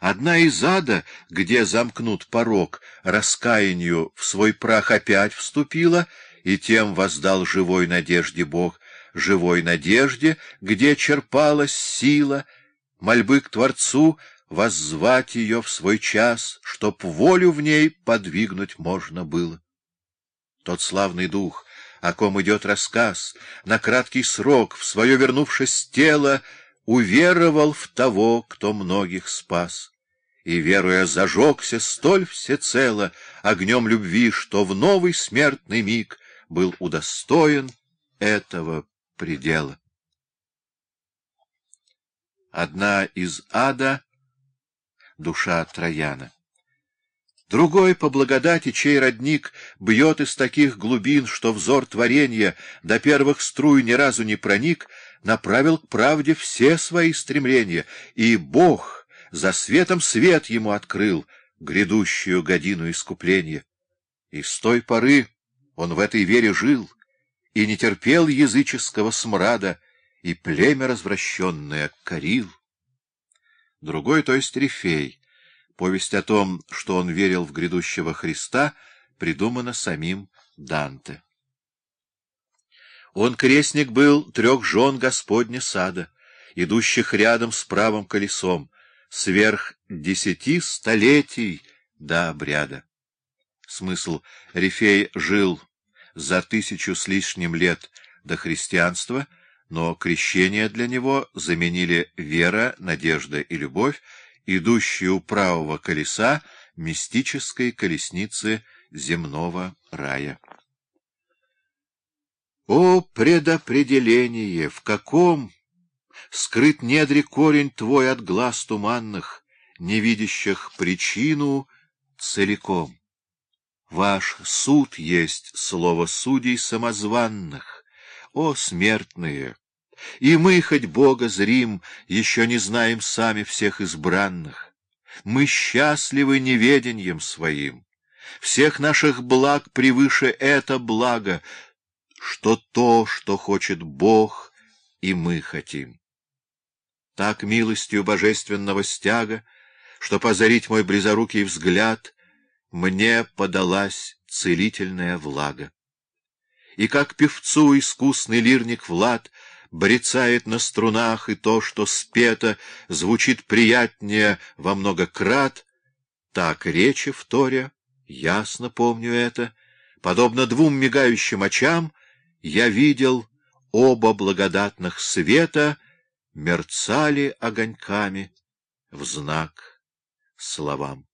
Одна из ада, где замкнут порог, раскаянию в свой прах опять вступила, и тем воздал живой надежде Бог, живой надежде, где черпалась сила, мольбы к Творцу воззвать ее в свой час, чтоб волю в ней подвигнуть можно было. Тот славный дух, о ком идет рассказ, на краткий срок, в свое вернувшись тело, уверовал в того, кто многих спас, и, веруя, зажегся столь всецело огнем любви, что в новый смертный миг был удостоен этого предела. Одна из ада — душа Трояна. Другой, по благодати, чей родник бьет из таких глубин, что взор творения до первых струй ни разу не проник, направил к правде все свои стремления, и Бог за светом свет ему открыл, грядущую годину искупления. И с той поры он в этой вере жил и не терпел языческого смрада, и племя развращенное корил. Другой, то есть Рифей, Повесть о том, что он верил в грядущего Христа, придумана самим Данте. Он крестник был трех жен Господня сада, идущих рядом с правым колесом, сверх десяти столетий до обряда. Смысл — Рифей жил за тысячу с лишним лет до христианства, но крещение для него заменили вера, надежда и любовь, идущей у правого колеса мистической колесницы земного рая. О, предопределение! В каком скрыт недре корень твой от глаз туманных, не видящих причину целиком? Ваш суд есть слово судей самозванных. О, смертные! И мы, хоть Бога зрим, еще не знаем сами всех избранных. Мы счастливы неведением своим. Всех наших благ превыше это благо, что то, что хочет Бог, и мы хотим. Так милостью божественного стяга, что позарить мой близорукий взгляд, мне подалась целительная влага. И как певцу искусный лирник Влад — брецает на струнах, и то, что спето, звучит приятнее во много крат. Так речи вторя, ясно помню это, подобно двум мигающим очам, я видел оба благодатных света мерцали огоньками в знак словам.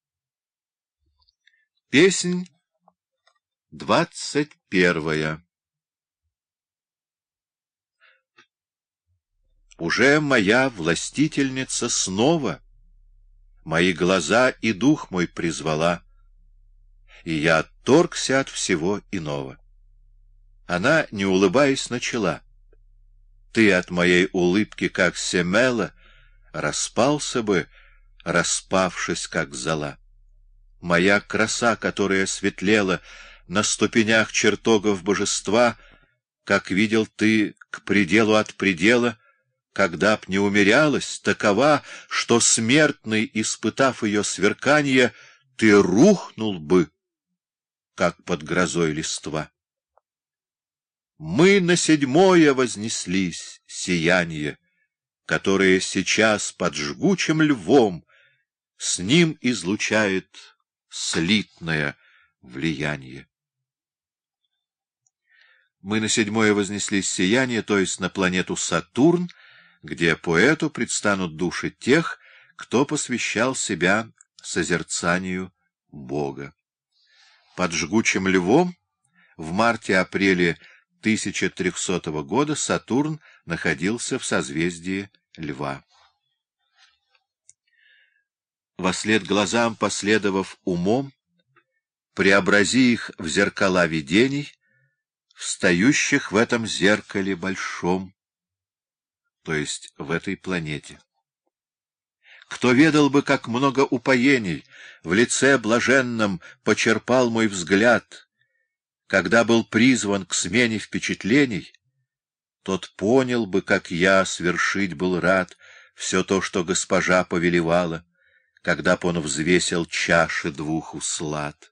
Песнь двадцать первая Уже моя властительница снова Мои глаза и дух мой призвала, И я отторгся от всего иного. Она, не улыбаясь, начала. Ты от моей улыбки, как семела, Распался бы, распавшись, как зола. Моя краса, которая светлела На ступенях чертогов божества, Как видел ты к пределу от предела, когда б не умерялась, такова, что смертный, испытав ее сверканье, ты рухнул бы, как под грозой листва. Мы на седьмое вознеслись, сияние, которое сейчас под жгучим львом с ним излучает слитное влияние. Мы на седьмое вознеслись сияние, то есть на планету Сатурн, где поэту предстанут души тех, кто посвящал себя созерцанию Бога. Под жгучим львом в марте-апреле 1300 года Сатурн находился в созвездии Льва. Вослед глазам последовав умом, преобрази их в зеркала видений, встающих в этом зеркале большом, то есть в этой планете. Кто ведал бы, как много упоений в лице блаженном почерпал мой взгляд, когда был призван к смене впечатлений, тот понял бы, как я свершить был рад все то, что госпожа повелевала, когда б он взвесил чаши двух услад.